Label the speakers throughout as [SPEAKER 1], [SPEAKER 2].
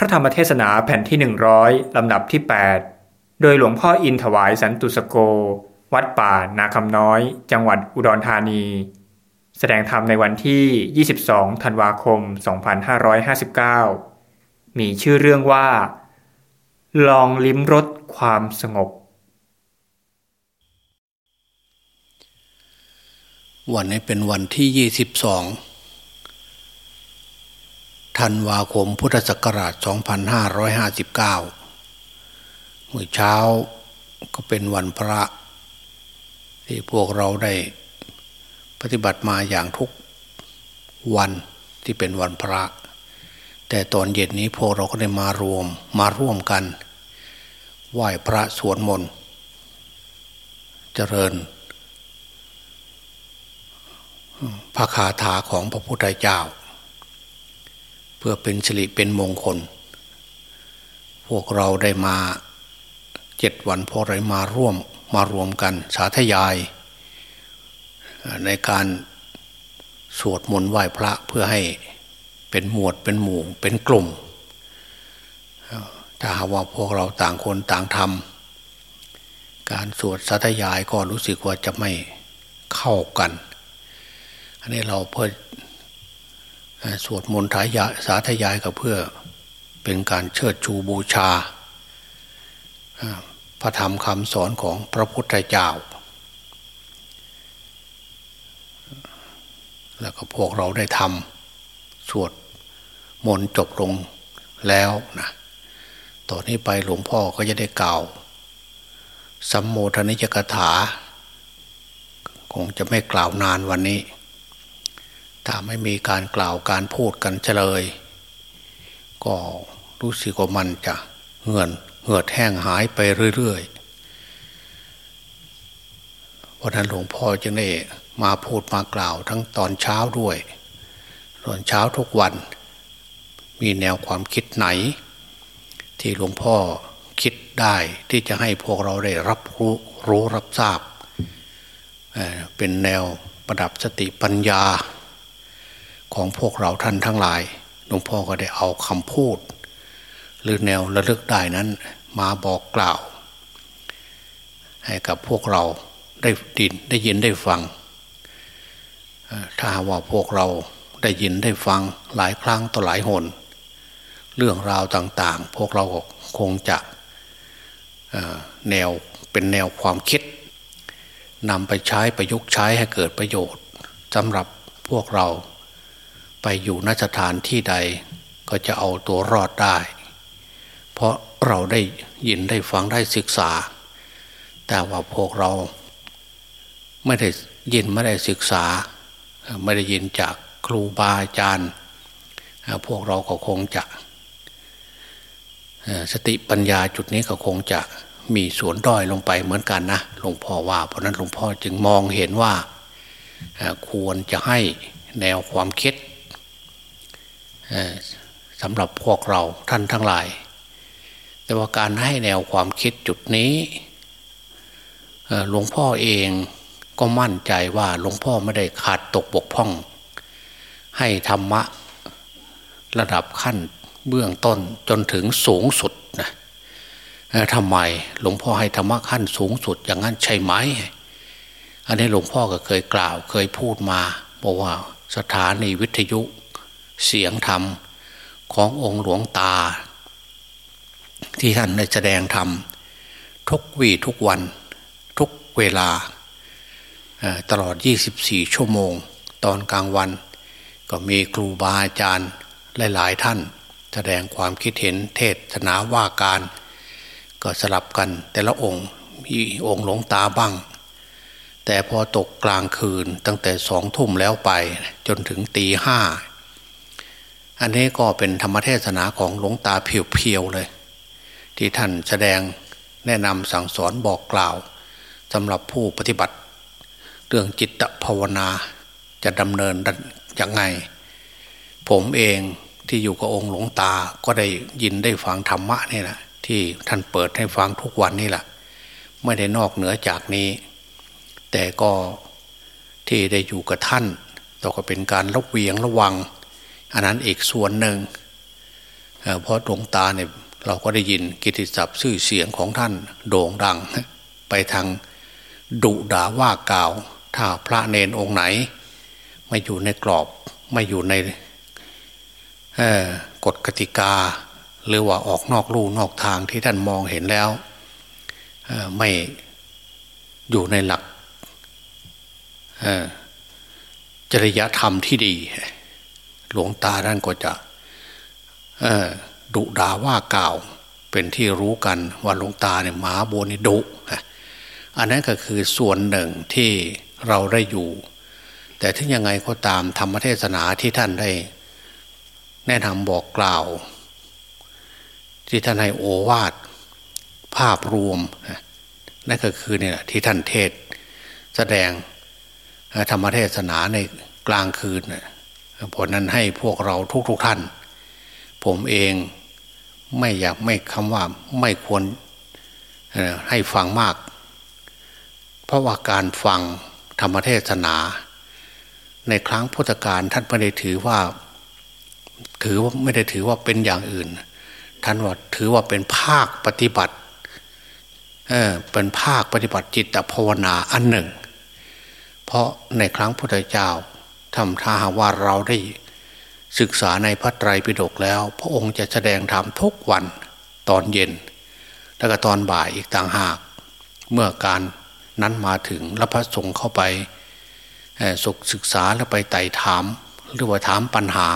[SPEAKER 1] พระธรรมเทศนาแผ่นที่ 100 ลำดับที่ 8 โดยหลวงพ่ออินถวายสันตุสโก วัดป่านาคำน้อย จังหวัดอุดรธานี แสดงธรรมในวันที่ 22 ธันวาคม 2559 มีชื่อเรื่องว่า ลองลิ้มรสความสงบ
[SPEAKER 2] วันนี้เป็นวันที่ 22 ธันวาคมพุทธศักราช 2559 เมื่อเช้าก็เป็นวันพระ ที่พวกเราได้ปฏิบัติมาอย่างทุกวันที่เป็นวันพระ แต่ตอนเย็นนี้พวกเราก็ได้มารวมมาร่วมกัน ไหว้พระสวดมนต์เจริญพระคาถาของพระพุทธเจ้า เพื่อเป็นสิริเป็นมงคล พวกเราได้มาเจ็ดวันพอไรมาร่วมมารวมกันสาธยาย ในการสวดมนต์ไหว้พระเพื่อให้เป็นหมวดเป็นหมู่เป็นกลุ่ม ถ้าหากว่าพวกเราต่างคนต่างทำการสวดสาธยายก็รู้สึกว่าจะไม่เข้ากัน อันนี้เราเพื่อ สวดมนต์ทายาสาธยายก็เพื่อเป็นการเชิดชูบูชา พระธรรมคำสอนของพระพุทธเจ้า แล้วก็พวกเราได้ทำสวดมนต์จบลงแล้วนะต่อนนี้ไปหลวงพ่อก็จะได้กล่าวสัมโมทนิจกถา คงจะไม่กล่าวนานวันนี้ ถ้าไม่มีการกล่าวการพูดกันเฉลย ก็รู้สึกว่ามันจะเหือนเหือดแห้งหายไปเรื่อยๆวันนั้นหลวงพ่อจึงได้มาพูดมากล่าวทั้งตอนเช้าด้วย ตอนเช้าทุกวัน มีแนวความคิดไหน ที่หลวงพ่อคิดได้ที่จะให้พวกเราได้รับรู้รู้รับทราบ เป็นแนวประดับสติปัญญา ของพวกเราท่านทั้งหลายหลวงพ่อก็ได้เอาคำพูด หรือแนวระลึกได้นั้นมาบอกกล่าว ให้กับพวกเราได้ดินได้ยินได้ฟัง ถ้าว่าพวกเราได้ยินได้ฟังหลายครั้งต่อหลายหน เรื่องราวต่างๆ พวกเราคงจะแนวเป็นแนวความคิดนำไปใช้ประยุกต์ใช้ให้เกิดประโยชน์สำหรับพวกเรา อยู่นสถานที่ใด ก็จะเอาตัวรอดได้ เพราะเราได้ยินได้ฟังได้ศึกษา แต่ว่าพวกเราไม่ได้ยินไม่ได้ศึกษา ไม่ได้ยินจากครูบาอาจารย์ พวกเราก็คงจะสติปัญญาจุดนี้ก็คงจะมีสวนด้อยลงไปเหมือนกันนะหลวงพ่อว่า เพราะนั้นหลวงพ่อจึงมองเห็นว่าควรจะให้แนวความคิด สำหรับพวกเราท่านทั้งหลาย แต่ว่าการให้แนวความคิดจุดนี้หลวงพ่อเองก็มั่นใจว่าหลวงพ่อไม่ได้ขาดตกบกพร่อง ให้ธรรมะระดับขั้นเบื้องต้นจนถึงสูงสุดนะทำไมหลวงพ่อให้ธรรมะขั้นสูงสุดอย่างนั้นใช่ไหม อันนี้หลวงพ่อก็เคยกล่าวเคยพูดมาบอกว่าสถานีวิทยุ เสียงธรรมขององค์หลวงตา ที่ท่านได้แสดงธรรมทุกวีทุกวันทุกเวลา ตลอด 24 ชั่วโมง ตอนกลางวัน ก็มีครูบาอาจารย์หลายๆท่าน แสดงความคิดเห็นเทศนาว่าการ ก็สลับกันแต่ละองค์มีองค์หลวงตาบ้าง แต่พอตกกลางคืนตั้งแต่สองทุ่มแล้วไปจนถึงตีห้า อันนี้ก็เป็นธรรมเทศนาของหลวงตาเพียวๆเลย ที่ท่านแสดงแนะนำสั่งสอนบอกกล่าวสำหรับผู้ปฏิบัติ เรื่องจิตภาวนาจะดำเนินอย่างไง ผมเองที่อยู่กับองค์หลวงตาก็ได้ยินได้ฟังธรรมะนี่แหละที่ท่านเปิดให้ฟังทุกวันนี่แหละไม่ได้นอกเหนือจากนี้ แต่ก็ที่ได้อยู่กับท่านต่อก็เป็นการระเวียงระวัง อันนั้นอีกส่วนหนึ่งเพราะหลวงตาเนี่ยเราก็ได้ยินกิติศัพท์ชื่อเสียงของท่านโด่งดัง ไปทางดุด่าว่ากล่าว ถ้าพระเนนองค์ไหน ไม่อยู่ในกรอบไม่อยู่ในกฎกติกา หรือว่าออกนอกลู่นอกทางที่ท่านมองเห็นแล้วไม่อยู่ในหลักจริยธรรมที่ดี หลวงตาท่านก็จะดุด่าว่ากล่าว เป็นที่รู้กันว่าหลวงตาเนี่ยหมาโบนิดุอันนั้นก็คือส่วนหนึ่งที่เราได้อยู่ แต่ถึงยังไงก็ตามธรรมเทศนาที่ท่านได้ แนะนำบอกกล่าว ที่ท่านให้โอวาทภาพรวมนั่นก็คือเนี่ยที่ท่านเทศ แสดงธรรมเทศนาในกลางคืน ผลนั้นให้พวกเราทุกๆทท่าน ผมเองไม่อยากไม่คำว่าไม่ควรให้ฟังมาก เพราะว่าการฟังธรรมเทศนา ในครั้งพุทธกาลท่านไม่ได้ถือว่าถือว่าไม่ได้ถือว่าเป็นอย่างอื่น ท่านว่าถือว่าเป็นภาคปฏิบัติเออเป็นภาคปฏิบัติจิตภาวนาอันหนึ่ง เพราะในครั้งพุทธเจ้า ทำท่าว่าเราได้ศึกษาในพระไตรปิฎกแล้ว พระองค์จะแสดงธรรมทุกวันตอนเย็น แล้วก็ตอนบ่ายอีกต่างหาก เมื่อการนั้นมาถึงแล้วพระสงฆ์เข้าไปสุกศึกษาแล้วไปไต่ถาม หรือว่าถามปัญหา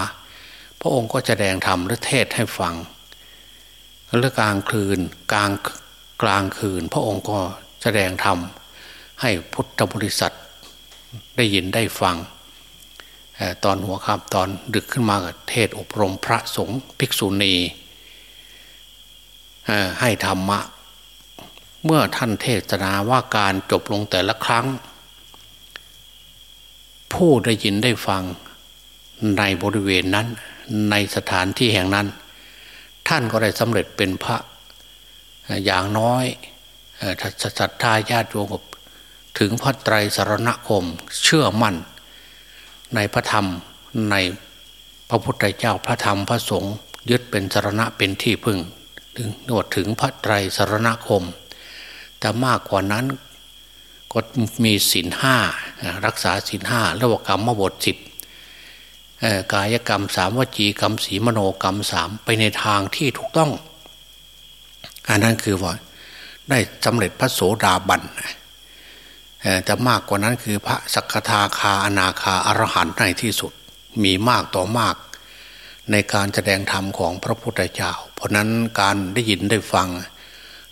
[SPEAKER 2] พระองค์ก็แสดงธรรมและเทศให้ฟังแล้วกลางคืนกลางกลางคืน พระองค์ก็แสดงธรรมให้พุทธบริษัทได้ยินได้ฟัง ตอนหัวค่ำตอนดึกขึ้นมากเทศอบรมพระสงฆ์ภิกษุณีให้ธรรมะ เมื่อท่านเทศนาว่าการจบลงแต่ละครั้ง ผู้ได้ยินได้ฟังในบริเวณนั้นในสถานที่แห่งนั้น ท่านก็ได้สำเร็จเป็นพระอย่างน้อยศรัทธาญาติโยมถึงพระไตรสรณคมเชื่อมั่น ในพระธรรมในพระพุทธเจ้าพระธรรมพระสงฆ์ยึดเป็นสารณะเป็นที่พึ่ง ถึงนวดถึงพระไตรสารณคม แต่มากกว่านั้นก็มีศีลห้ารักษาศีลห้าระวกรรมมบทสิบกายกรรมสามวจีกรรมสีมโนกรรมสามไปในทางที่ถูกต้องอันนั้นคือว่าได้สำเร็จพระโสดาบัน แต่มากกว่านั้นคือพระสักทาคาอนาคาอรหันต์ในที่สุดมีมากต่อมาก ในการแสดงธรรมของพระพุทธเจ้า เพราะนั้นการได้ยินได้ฟัง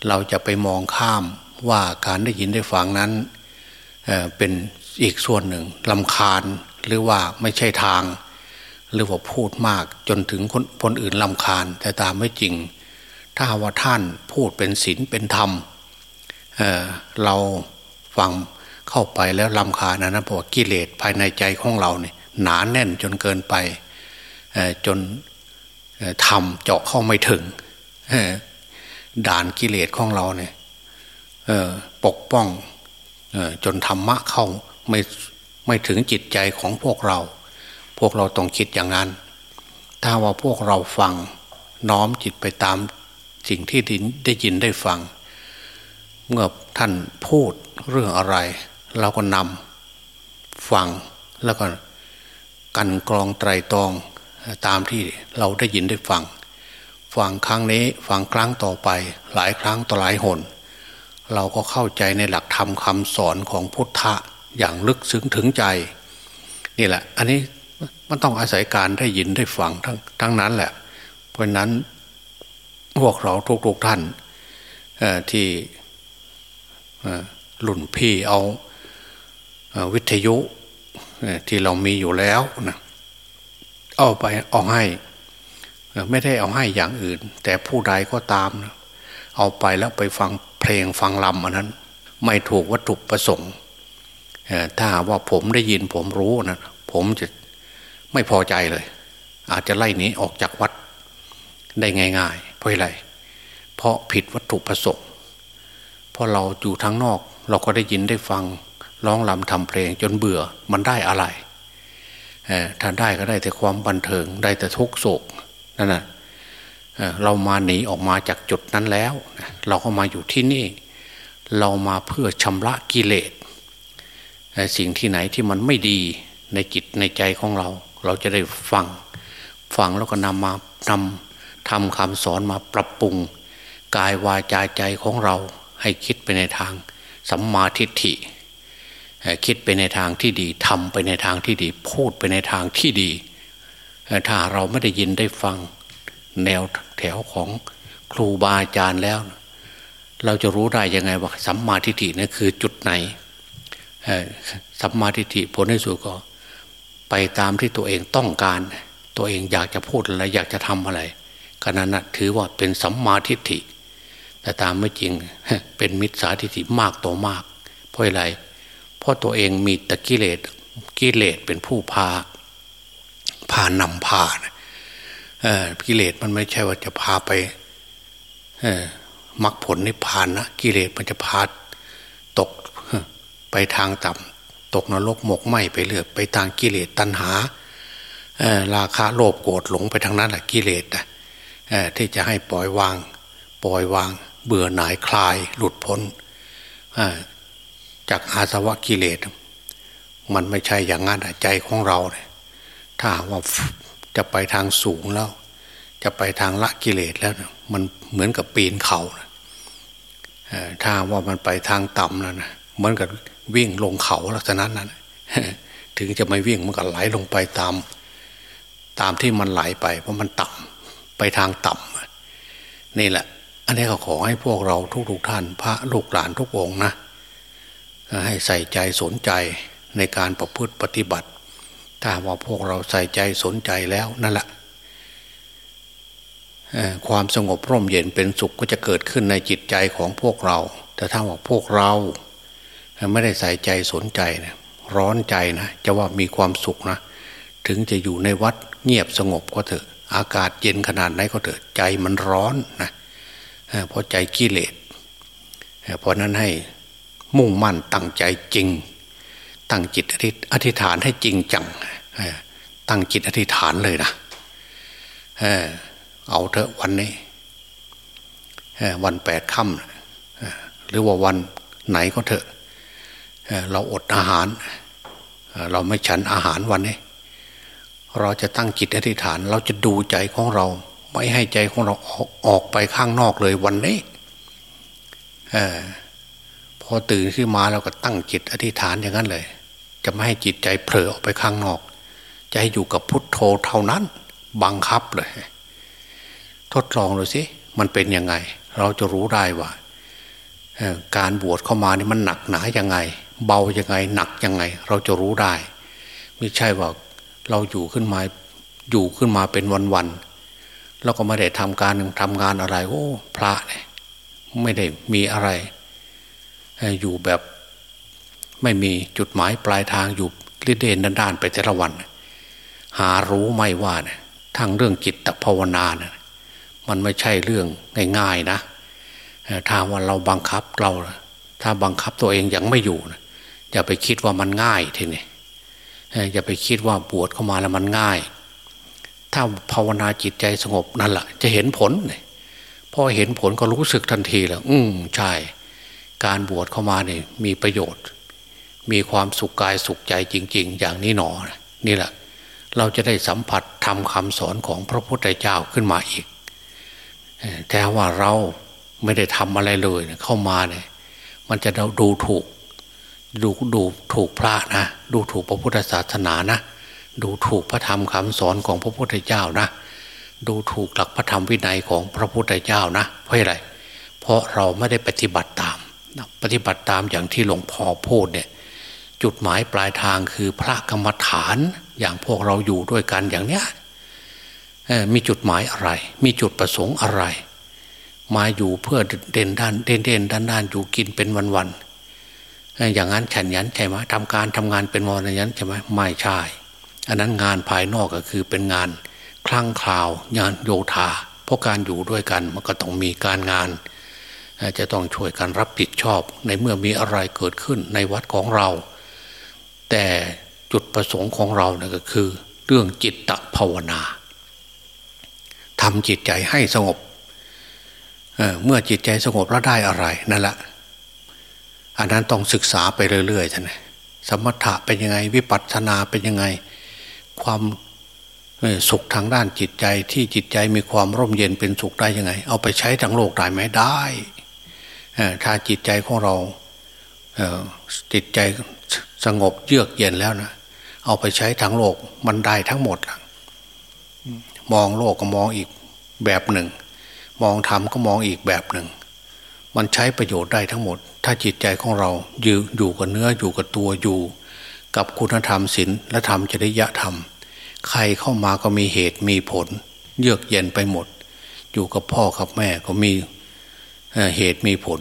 [SPEAKER 2] เราจะไปมองข้ามว่าการได้ยินได้ฟังนั้นเป็นอีกส่วนหนึ่งลำคาญหรือว่าไม่ใช่ทาง หรือว่าพูดมากจนถึงคนคนอื่นลำคาญแต่ตามไม่จริง ถ้าว่าท่านพูดเป็นศีลเป็นธรรมเเราฟัง เข้าไปแล้วลำคาญนะนะเพราะกิเลสภายในใจของเราเนี่ยหนาแน่นจนเกินไปจนทำเจาะเข้าไม่ถึงด่านกิเลสของเราเนี่ยปกป้องจนธรรมะเข้าไม่ไม่ถึงจิตใจของพวกเรา พวกเราต้องคิดอย่างนั้น ถ้าว่าพวกเราฟังน้อมจิตไปตามสิ่งที่ได้ยินได้ฟัง เมื่อท่านพูดเรื่องอะไร เราก็นำฟังแล้วก็กันกรองไตรตรองตามที่เราได้ยินได้ฟัง ฟังครั้งนี้ฟังครั้งต่อไปหลายครั้งต่อหลายหน เราก็เข้าใจในหลักธรรมคำสอนของพุทธะอย่างลึกซึ้งถึงใจ นี่แหละ อันนี้มันต้องอาศัยการได้ยินได้ฟังทั้งทั้งนั้นแหละ เพราะนั้นพวกเราทุกๆท่านที่หลุ่นพี่เอา วิทยุที่เรามีอยู่แล้วนะเอาไปเอาให้ ไม่ได้เอาให้อย่างอื่น แต่ผู้ใดก็ตามนะเอาไปแล้วไปฟังเพลงฟังลำอันนั้น ไม่ถูกวัตถุประสงค์ถ้าว่าผมได้ยินผมรู้นะผมจะไม่พอใจเลย อาจจะไล่หนีออกจากวัดได้ง่ายๆเพราะอะไรเพราะผิดวัตถุประสงค์เพราะเราอยู่ทางนอก เราก็ได้ยินได้ฟัง ร้องลำทำเพลงจนเบื่อมันได้อะไรถ้าได้ก็ได้แต่ความบันเทิงได้แต่ทุกโศกนั่นแหะเรามาหนีออกมาจากจุดนั้นแล้ว เราก็มาอยู่ที่นี่ เรามาเพื่อชำระกิเลสสิ่งที่ไหนที่มันไม่ดีในจิตในใจของเรา เราจะได้ฟังฟังแล้วก็นำมานำทำคำสอนมาปรับปรุง กายวาจาใจของเราให้คิดไปในทางสัมมาทิฏฐิ คิดไปในทางที่ดีทำไปในทางที่ดี พูดไปในทางที่ดี ถ้าเราไม่ได้ยินได้ฟังแนวแถวของครูบาอาจารย์แล้ว เราจะรู้ได้ยังไงว่าสัมมาทิฏฐินี่คือจุดไหนสัมมาทิฏฐิผลในสุดก็ไปตามที่ตัวเองต้องการ ตัวเองอยากจะพูดอะไรอยากจะทำอะไรขณะนั้นถือว่าเป็นสัมมาทิฏฐิแต่ตามไม่จริงเป็นมิจฉาทิฏฐิมากตัวมาก เพราะอะไร เพราะตัวเองมีตะกิเลสกิเลสเป็นผู้พาพานำพานะกิเลสมันไม่ใช่ว่าจะพาไปมรรคผลนิพพานนะกิเลสมันจะพาตกไปทางต่ำตกนรกหมกไหมไปเลือกไปทางกิเลสตัณหาราคะโลภโกรธหลงไปทางนั้นแหละกิเลสนะที่จะให้ปล่อยวาง ปล่อยวาง เบื่อหน่ายคลาย หลุดพ้น จากอาสวะกิเลส มันไม่ใช่อย่างนั้นใจของเราเนี่ยถ้าว่าจะไปทางสูงแล้ว จะไปทางละกิเลสแล้ว มันเหมือนกับปีนเขาถ้าว่ามันไปทางต่ำแล้วนะเหมือนกับวิ่งลงเขาลักษณะนั้นถึงจะไม่วิ่งมันก็ไหลลงไปตาม ตามที่มันไหลไป เพราะมันต่ำไปทางต่ำนี่แหละ อันนี้ก็ขอให้พวกเราทุกๆทท่าน พระลูกหลานทุกองนะ ให้ใส่ใจสนใจในการประพฤติปฏิบัติ ถ้าว่าพวกเราใส่ใจสนใจแล้วนั่นแหละความสงบร่มเย็นเป็นสุขก็จะเกิดขึ้นในจิตใจของพวกเรา แต่ถ้าว่าพวกเราไม่ได้ใส่ใจสนใจนะร้อนใจนะจะว่ามีความสุขนะ ถึงจะอยู่ในวัดเงียบสงบก็เถอะ อากาศเย็นขนาดไหนก็เถอะใจมันร้อนนะเพราะใจกิเลสเพราะนั้นให้ มุ่งมั่นตั้งใจจริง ตั้งจิตอธิษฐานให้จริงจังตั้งจิตอธิษฐานเลยนะเอาเถอะวันนี้วันแปดค่ำหรือว่าวันไหนก็เถอะเราอดอาหาร เราไม่ฉันอาหารวันนี้ เราจะตั้งจิตอธิษฐาน เราจะดูใจของเรา ไม่ให้ใจของเราออกไปข้างนอกเลยวันนี้ อตื่นขึ้นมาเราก็ตั้งจิตอธิษฐานอย่างนั้นเลย จะไม่ให้จิตใจเผลอออกไปข้างนอก จะให้อยู่กับพุทโธเท่านั้น บังคับเลย ทดลองดูสิมันเป็นยังไง เราจะรู้ได้ว่าการบวชเข้ามานี่มันหนักหนายังไง เบายังไง หนักยังไง เราจะรู้ได้ ไม่ใช่ว่าเราอยู่ขึ้นมาอยู่ขึ้นมาเป็นวันๆแล้วก็ไม่ได้ทำการทำงานอะไร โอ้ พระเนี่ยไม่ได้มีอะไร อยู่แบบไม่มีจุดหมายปลายทางอยู่ลิเดนด้านๆไปแต่ละวัน หารู้ไม่ว่าเนี่ยทั้งเรื่องจิตภาวนาเนี่ยมันไม่ใช่เรื่องง่ายๆนะถ้าว่าเราบังคับเรา ถ้าบังคับตัวเองยังไม่อยู่นะอย่าไปคิดว่ามันง่ายทีนี้อย่าไปคิดว่าบวชเข้ามาแล้วมันง่าย ถ้าภาวนาจิตใจสงบนั่นแหละจะเห็นผลเลยพอเห็นผลก็รู้สึกทันทีแล้ว อืมใช่ การบวชเข้ามาเนี่ยมีประโยชน์ มีความสุขกายสุขใจจริง ๆ อย่างนี้หนอนี่แหละ เราจะได้สัมผัสทำคำสอนของพระพุทธเจ้าขึ้นมาอีกแต่ว่าเราไม่ได้ทำอะไรเลยเข้ามาเนี่ยมันจะดูถูก ดูดูถูกพระนะ ดูถูกพระพุทธศาสนานะ ดูถูกพระธรรมคำสอนของพระพุทธเจ้านะ ดูถูกหลักพระธรรมวินัยของพระพุทธเจ้านะ เพราะอะไรเพราะเราไม่ได้ปฏิบัติตาม ปฏิบัติตามอย่างที่หลวงพ่อพูดเนี่ยจุดหมายปลายทางคือพระกรรมฐานอย่างพวกเราอยู่ด้วยกันอย่างเนี้ยมีจุดหมายอะไร มีจุดประสงค์อะไร มาอยู่เพื่อเด่นด้านเด่นเด่นด้านด้านอยู่กินเป็นวันวันอย่างนั้นฉันยันใช่ไหมทำการทำงานเป็นวันยันใช่ไหมไม่ใช่ อันนั้นงานภายนอกก็คือเป็นงานคลั่งคลาว งานโยธาเพราะการอยู่ด้วยกันมันก็ต้องมีการงาน จะต้องช่วยกันรับผิดชอบในเมื่อมีอะไรเกิดขึ้นในวัดของเรา แต่จุดประสงค์ของเรานะก็คือ เรื่องจิตตภาวนาทำจิตใจให้สงบเเมื่อจิตใจสงบแล้วได้อะไรนั่นแหละอันนั้นต้องศึกษาไปเรื่อยๆท่านสมถะเป็นยังไง วิปัสสนาเป็นยังไง ความสุขทางด้านจิตใจที่จิตใจมีความร่มเย็นเป็นสุขได้ยังไง เอาไปใช้ทางโลกได้ไหมได้ ถ้าจิตใจของเราจิตใจสงบเยือกเย็นแล้วนะเอาไปใช้ทางโลกมันได้ทั้งหมดมองโลกก็มองอีกแบบหนึ่ง มองธรรมก็มองอีกแบบหนึ่ง มันใช้ประโยชน์ได้ทั้งหมด ถ้าจิตใจของเราอยู่อยู่กับเนื้ออยู่กับตัวอยู่ กับคุณธรรมศีลและธรรมจริยธรรม ใครเข้ามาก็มีเหตุมีผล เยือกเย็นไปหมด อยู่กับพ่อกับแม่ก็มี เหตุมีผล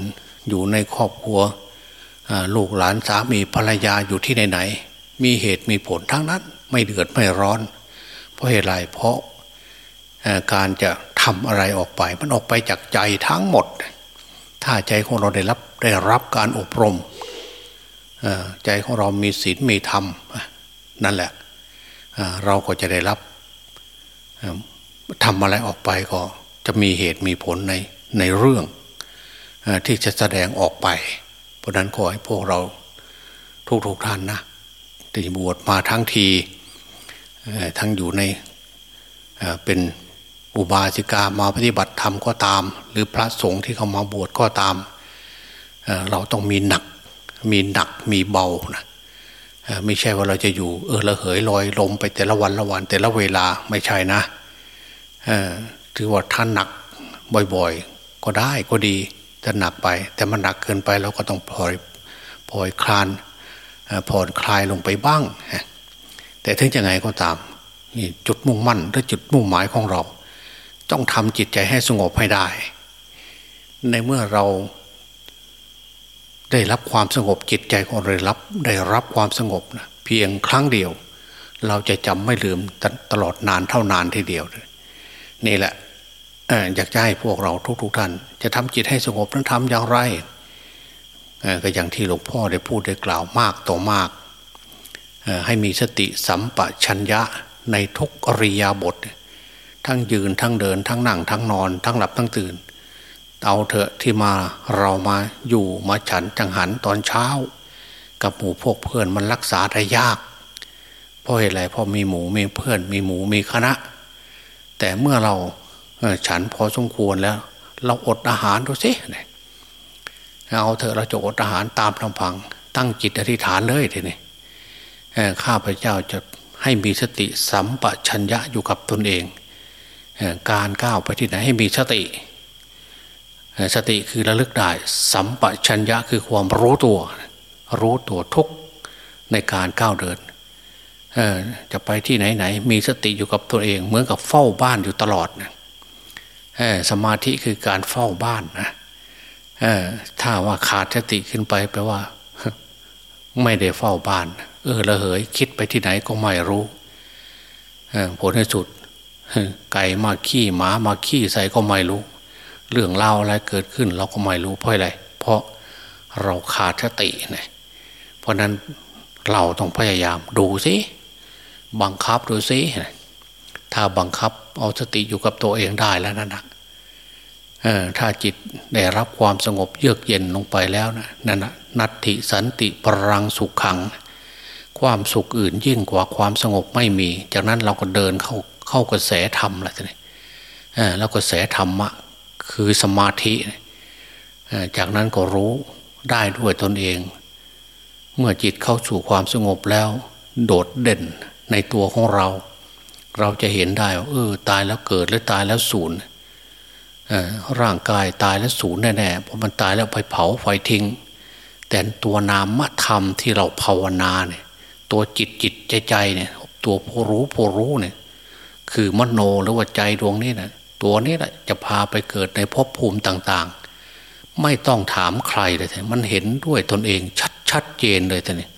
[SPEAKER 2] อยู่ในครอบครัวลูกหลานสามีภรรยาอยู่ที่ไหนๆมีเหตุมีผลทั้งนั้น ไม่เดือดไม่ร้อน เพราะเหตุไรเพราะการจะทำอะไรออกไป มันออกไปจากใจทั้งหมด ถ้าใจของเราได้รับได้รับการอบรมใจของเรามีศีลมีธรรมนั่นแหละเราก็จะได้รับทำอะไรออกไปก็จะมีเหตุมีผลในในเรื่อง ที่จะแสดงออกไป เพราะนั้นขอให้พวกเราทุกๆทท่านนะที่บวชมาทั้งทีทั้งอยู่ในเป็นอุบาสิกามาปฏิบัติธรรมก็ตาม หรือพระสงฆ์ที่เขามาบวชก็ตามเราต้องมีหนัก มีหนักมีเบานะไม่ใช่ว่าเราจะอยู่ เออระเหยลอยลมไปแต่ละวันละวันแต่ละเวลาไม่ใช่นะถือว่าท่านหนักบ่อยๆ ก็ได้ก็ดี จะหนักไป แต่มันหนักเกินไปเราก็ต้องปล่อยปล่อยคลานผ่อนคลายลงไปบ้าง แต่ถึงจะไงก็ตามนี่จุดมุ่งมั่นและจุดมุ่งหมายของเรา ต้องทำจิตใจให้สงบให้ได้ ในเมื่อเราได้รับความสงบจิตใจของเราได้รับได้รับความสงบนะเพียงครั้งเดียว เราจะจำไม่ลืมตลอดนานเท่านานทีเดียว นี่แหละ อยากจะให้พวกเราทุกๆทท่าน จะทำจิตให้สงบนั้นทำอย่างไรก็อย่างที่หลวงพ่อได้พูดได้กล่าวมากต่อมาก ให้มีสติสัมปชัญญะในทุกอริยาบท ทั้งยืนทั้งเดิน ทั้งนั่งทั้งนอน ทั้งหลับทั้งตื่น เอาเถอะที่มาเรามาอยู่มาฉันจังหันตอนเช้า กับหมู่พวกเพื่อนมันรักษาได้ยาก เพราะเหตุไรเพราะมีหมูมีเพื่อนมีหมูมีคณะ แต่เมื่อเรา ฉันพอสมควรแล้ว เราอดอาหารดูสิเอาเถอะเราจะอดอาหารตามลำพัง ตั้งจิตอธิษฐานเลยทีนี้ข้าพเจ้าจะให้มีสติสัมปชัญญะอยู่กับตนเอง การก้าวไปที่ไหนให้มีสติ สติคือระลึกได้ สัมปชัญญะคือความรู้ตัว รู้ตัวทุกในการก้าวเดินจะไปที่ไหนไหน มีสติอยู่กับตัวเอง เหมือนกับเฝ้าบ้านอยู่ตลอดนะ สมาธิคือการเฝ้าบ้านนะถ้าว่าขาดสติขึ้นไปแปลว่า ไม่ได้เฝ้าบ้าน เออละเหย คิดไปที่ไหนก็ไม่รู้ผลในสุดไก่มาขี้หมามาขี้ใส่ก็ไม่รู้ เรื่องเล่าอะไรเกิดขึ้น เราก็ไม่รู้เพราะอะไร เพราะเราขาดสติเนี่ยเพราะนั้นเราต้องพยายามดูสิบังคับดูสิถ้าบังคับเอาสติอยู่กับตัวเองได้แล้วนั่นนะ ถ้าจิตได้รับความสงบเยือกเย็นลงไปแล้วนะนั่นนะนัตติสันติปรังสุขขัง ความสุขอื่นยิ่งกว่าความสงบไม่มี จากนั้นเราก็เดินเข้าเข้ากระแสธรรมแล้วนี่แล้วกระแสธรรมะคือสมาธิจากนั้นก็รู้ได้ด้วยตนเอง เมื่อจิตเข้าสู่ความสงบแล้ว โดดเด่นในตัวของเรา เราจะเห็นได้ว่าเออตายแล้วเกิดหรือตายแล้วสูญ ร่างกายตายแล้วสูญแน่ๆเพราะมันตายแล้วไปเผาไฟทิ้ง แต่ตัวนามธรรมที่เราภาวนาเนี่ย ตัวจิตจิตใจใจเนี่ยตัวผู้รู้ผู้รู้เนี่ย คือมโนหรือว่าใจดวงนี้นะตัวนี้แหละจะพาไปเกิดในภพภูมิต่าง ๆ ไม่ต้องถามใครเลยแต่มันเห็นด้วยตนเองชัดชัดเจนเลยแต่นี่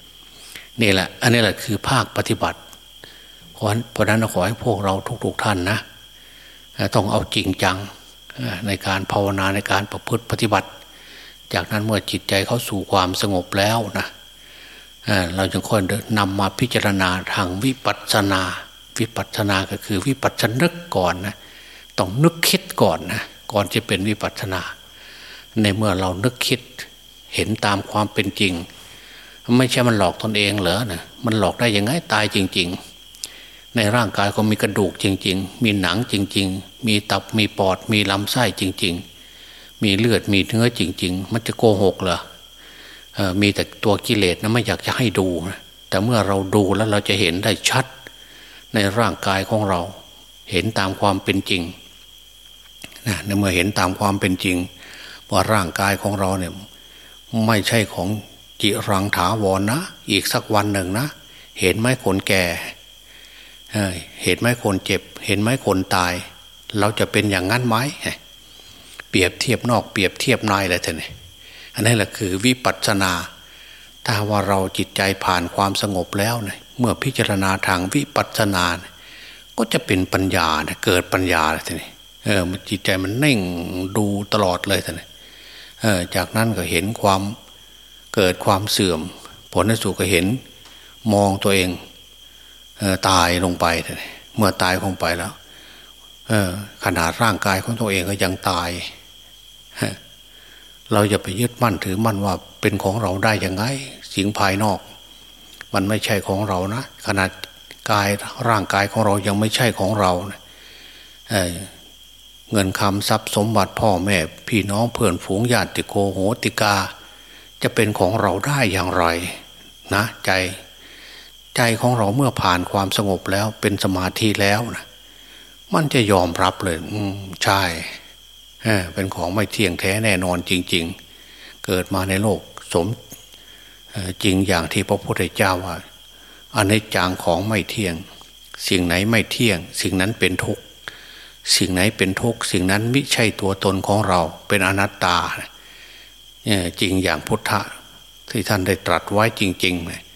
[SPEAKER 2] นี่แหละ อันนี้แหละคือภาคปฏิบัติเพราะเพราะนั้นขอให้พวกเราทุกๆท่านนะ ต้องเอาจริงจัง ในการภาวนาในการประพฤติปฏิบัติ จากนั้นเมื่อจิตใจเขาสู่ความสงบแล้วนะเราจึงค่อยนำมาพิจารณาทางวิปัสสนา วิปัสสนาก็คือวิปัสสนึกก่อนนะต้องนึกคิดก่อนนะก่อนจะเป็นวิปัสสนา ในเมื่อเรานึกคิดเห็นตามความเป็นจริง ไม่ใช่มันหลอกตนเองเหรอนะมันหลอกได้ยังไงตายจริง ๆ ในร่างกายก็มีกระดูกจริง ๆ มีหนังจริง ๆ มีตับมีปอด มีลำไส้จริง ๆ มีเลือดมีเนื้อจริง ๆ มันจะโกหกเหรอมีแต่ตัวกิเลสนะไม่อยากจะให้ดูนะแต่เมื่อเราดูแล้วเราจะเห็นได้ชัด ในร่างกายของเรา เห็นตามความเป็นจริงนะในเมื่อเห็นตามความเป็นจริงว่าร่างกายของเราเนี่ยไม่ใช่ของจิรังถาวรนนะอีกสักวันหนึ่งนะ เห็นไหมคนแก่ เห็นไหมคนเจ็บ เห็นไหมคนตาย เราจะเป็นอย่างนั้นไหมเปรียบเทียบนอกเปรียบเทียบในอะไรท่านนี่อันนี้แหละคือวิปัสสนา ถ้าว่าเราจิตใจผ่านความสงบแล้วเนี่ยเมื่อพิจารณาทางวิปัสสนาก็จะเป็นปัญญาเกิดปัญญาเลยท่านนี่เออมันจิตใจมันเน่งดูตลอดเลยท่านนี่เออจากนั้นก็เห็นความเกิดความเสื่อม ผลในสุดก็เห็นมองตัวเอง ตายลงไป เมื่อตายลงไปแล้วขนาดร่างกายของตัวเองก็ยังตาย เราจะไปยึดมั่นถือมั่นว่าเป็นของเราได้ยังไง สิ่งภายนอก มันไม่ใช่ของเรานะขนาดกายร่างกายของเรายังไม่ใช่ของเราเเงินคำทรัพย์สมบัติพ่อแม่ พี่น้องเพื่อนฝูงญาติโกโหติกา จะเป็นของเราได้อย่างไร นะ ใจ ใจของเราเมื่อผ่านความสงบแล้วเป็นสมาธิแล้วนะมันจะยอมรับเลย อืมใช่เป็นของไม่เที่ยงแท้แน่นอนจริง ๆ เกิดมาในโลกสมจริงอย่างที่พระพุทธเจ้าว่าอันิจจังของไม่เที่ยง สิ่งไหนไม่เที่ยง สิ่งนั้นเป็นทุกข์สิ่งไหนเป็นทุกข์สิ่งนั้นไม่ใช่ตัวตนของเรา เป็นอนัตตาจริงอย่างพุทธะที่ท่านได้ตรัสไว้จริงๆ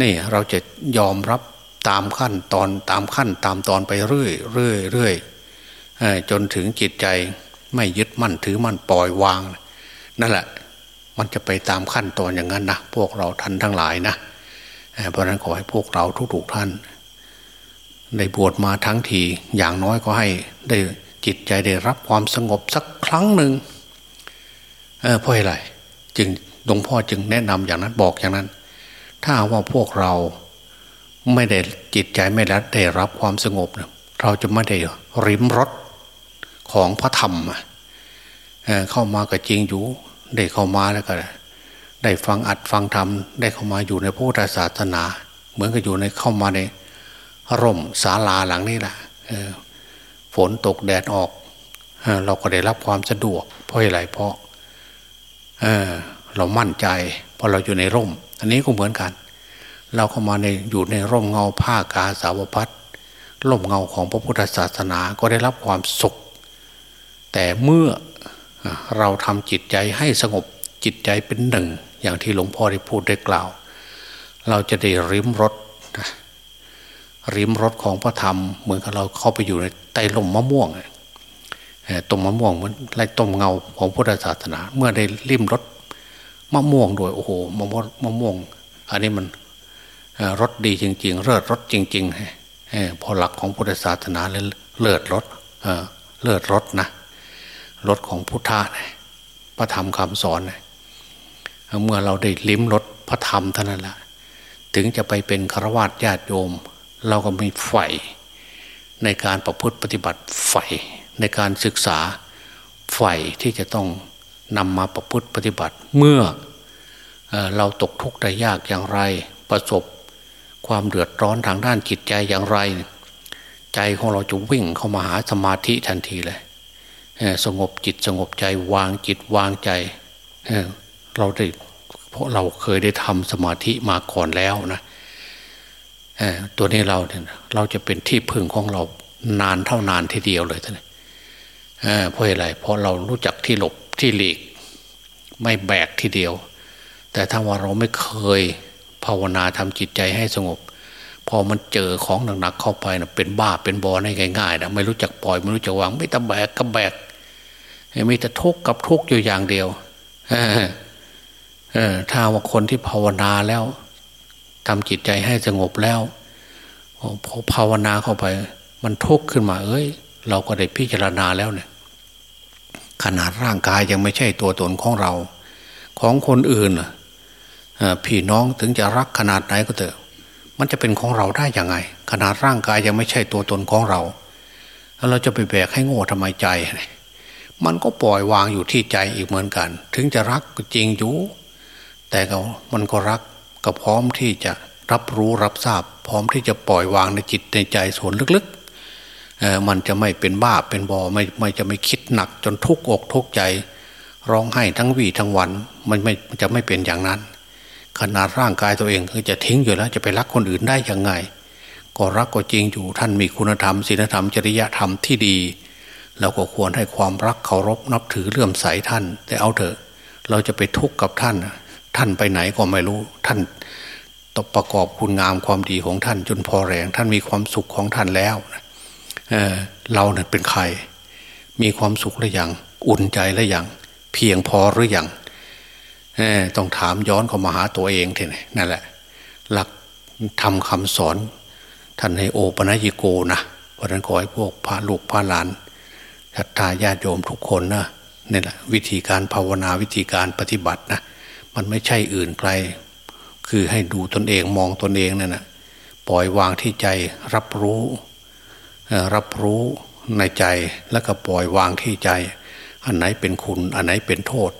[SPEAKER 2] นี่เราจะยอมรับตามขั้นตอนตามขั้นตามตอนไปเรื่อยเรื่อยเรื่อยจนถึงจิตใจไม่ยึดมั่นถือมั่นปล่อยวาง นั่นแหละ มันจะไปตามขั้นตอนอย่างนั้นนะพวกเราท่านทั้งหลายนะเพราะนั้นขอให้พวกเราทุกๆท่านได้บวชมาทั้งทีอย่างน้อยก็ให้ได้จิตใจได้รับความสงบสักครั้งหนึ่งเออเพราะอะไรจึงหลวงพ่อจึงแนะนำอย่างนั้นบอกอย่างนั้น ถ้าว่าพวกเราไม่ได้จิตใจไม่ได้รับความสงบ เราจะไม่ได้ริมรสของพระธรรมเข้ามาก็จริงอยู่ได้เข้ามาแล้วก็ได้ฟังอัดฟังธรรมได้เข้ามาอยู่ในพุทธศาสนา เหมือนกับอยู่ในเข้ามาในร่มศาลาหลังนี้แหละฝนตกแดดออกเราก็ได้รับความสะดวกเพราะอะไรเพราะเเรามั่นใจเพราะเราอยู่ในร่ม อันนี้ก็เหมือนกัน เราเข้ามาในอยู่ในร่มเงาผ้ากาสาวพัดร่มเงาของพระพุทธศาสนาก็ได้รับความสุข แต่เมื่อเราทำจิตใจให้สงบจิตใจเป็นหนึ่ง อย่างที่หลวงพ่อได้พูดได้กล่าว เราจะได้ริมรถริมรถของพระธรรม เหมือนกับเราเข้าไปอยู่ในใต้ลมมะม่วงต้มมะม่วงเหมือนไรต้มเงาของพุทธศาสนา เมื่อได้ริมรถ มะม่วงโดยโอ้โหมะม่วงมะม่วง อันนี้มันรสดีจริง ๆ เลิศรสจริงๆพอหลักของพุทธศาสนาเลยเลิศรสเลิศรสนะรสของพุทธะพระธรรมคำสอนเมื่อเราได้ลิ้มรสพระธรรมเท่านั้นแหละถึงจะไปเป็นฆราวาสญาติโยม เราก็มีใฝ่ในการประพฤติปฏิบัติใฝ่ในการศึกษาใฝ่ที่จะต้อง นำมาประพฤติปฏิบัติเมื่อเราตกทุกข์ได้ยากอย่างไร ประสบความเดือดร้อนทางด้านจิตใจอย่างไร ใจของเราจะวิ่งเข้ามาหาสมาธิทันทีเลยสงบจิตสงบใจวางจิตวางใจเราได้เพราะเราเคยได้ทำสมาธิมาก่อนแล้วนะตัวนี้เราเนี่ยเราจะเป็นที่พึ่งของเรานานเท่านานทีเดียวเลยท่านเพราะอะไรเพราะเรารู้จักที่หลบ ที่หลีก ไม่แบกทีเดียว แต่ถ้าว่าเราไม่เคยภาวนาทำจิตใจให้สงบ พอมันเจอของหนักๆเข้าไปนะเป็นบ้าเป็นบอได้ง่ายๆนะไม่รู้จักปล่อย ไม่รู้จักวาง ไม่ตะแบกก็แบกมีแต่ทุกข์กับทุกข์อยู่อย่างเดียวถ้าว่าคนที่ภาวนาแล้วทำจิตใจให้สงบแล้วพอภาวนาเข้าไป มันทุกข์ขึ้นมา เอ้ย เราก็ได้พิจารณาแล้วเนี่ย ขนาดร่างกายยังไม่ใช่ตัวตนของเรา ของคนอื่นพี่น้องถึงจะรักขนาดไหนก็เถอะ มันจะเป็นของเราได้ยังไง ขนาดร่างกายยังไม่ใช่ตัวตนของเรา แล้วเราจะไปแบกให้โง่ทำไมใจ มันก็ปล่อยวางอยู่ที่ใจอีกเหมือนกัน ถึงจะรักจริงอยู่ แต่ก็มันก็รักก็พร้อมที่จะรับรู้รับทราบ พร้อมที่จะปล่อยวางในจิตในใจส่วนลึกๆ มันจะไม่เป็นบ้าเป็นบอไม่ไม่จะไม่คิดหนักจนทุกอกทุกใจ ร้องไห้ทั้งวี่ทั้งวัน มันไม่จะไม่เป็นอย่างนั้น ขนาดร่างกายตัวเองคือจะทิ้งอยู่แล้วจะไปรักคนอื่นได้ยังไง ก็รักก็จริงอยู่ท่านมีคุณธรรมศีลธรรมจริยธรรมที่ดีเราก็ควรให้ความรักเคารพนับถือเลื่อมใสท่าน แต่เอาเถอะ เราจะไปทุกข์กับท่าน ท่านไปไหนก็ไม่รู้ท่านต้องประกอบคุณงามความดีของท่านจนพอแรง ท่านมีความสุขของท่านแล้ว เเราเนี่ยเป็นใคร มีความสุขหรือยัง อุ่นใจหรือยัง เพียงพอหรือยังต้องถามย้อนเข้ามาหาตัวเองทีนี่นั่นแหละ หลักทำคำสอน ท่านให้โอปนัญิโกนะ เพราะนั้นขอให้พวกพระลูกพระหลานศรัทธาญาติโยมทุกคนนะนี่แหละวิธีการภาวนาวิธีการปฏิบัตินะ มันไม่ใช่อื่นไกล คือให้ดูตนเองมองตนเองนั่นนะปล่อยวางที่ใจรับรู้ รับรู้ในใจแล้วก็ปล่อยวางที่ใจ อันไหนเป็นคุณ อันไหนเป็นโทษ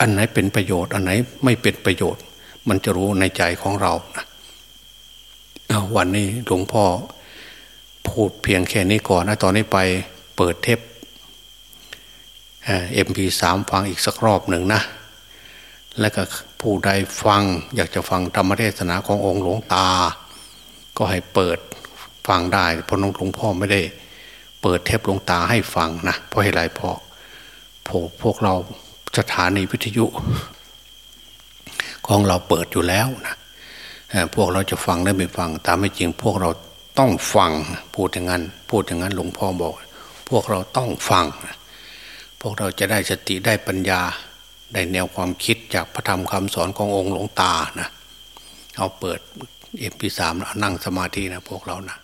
[SPEAKER 2] อันไหนเป็นประโยชน์ อันไหนไม่เป็นประโยชน์ มันจะรู้ในใจของเรานะวันนี้หลวงพ่อพูดเพียงแค่นี้ก่อนนะตอนนี้ไปเปิดเทปเอ็มพีสามฟังอีกสักรอบหนึ่งนะ และก็ผู้ใดฟังอยากจะฟังธรรมเทศนาขององค์หลวงตา ก็ให้เปิด ฟังได้เพราะน้องหลวงพ่อไม่ได้เปิดเทปหลวงตาให้ฟังนะเพราะเหตุไรพอพวกเราสถานีวิทยุ ของเราเปิดอยู่แล้วนะพวกเราจะฟังได้ไม่ฟัง ตามไม่จริงพวกเราต้องฟังพูดอย่างนั้นพูดอย่างนั้นหลวงพ่อบอก พวกเราต้องฟัง พวกเราจะได้สติได้ปัญญาได้แนวความคิดจากพระธรรมคำสอนขององค์หลวงตานะเอาเปิดเอ็มพีสามนั่งสมาธินะพวกเรานะ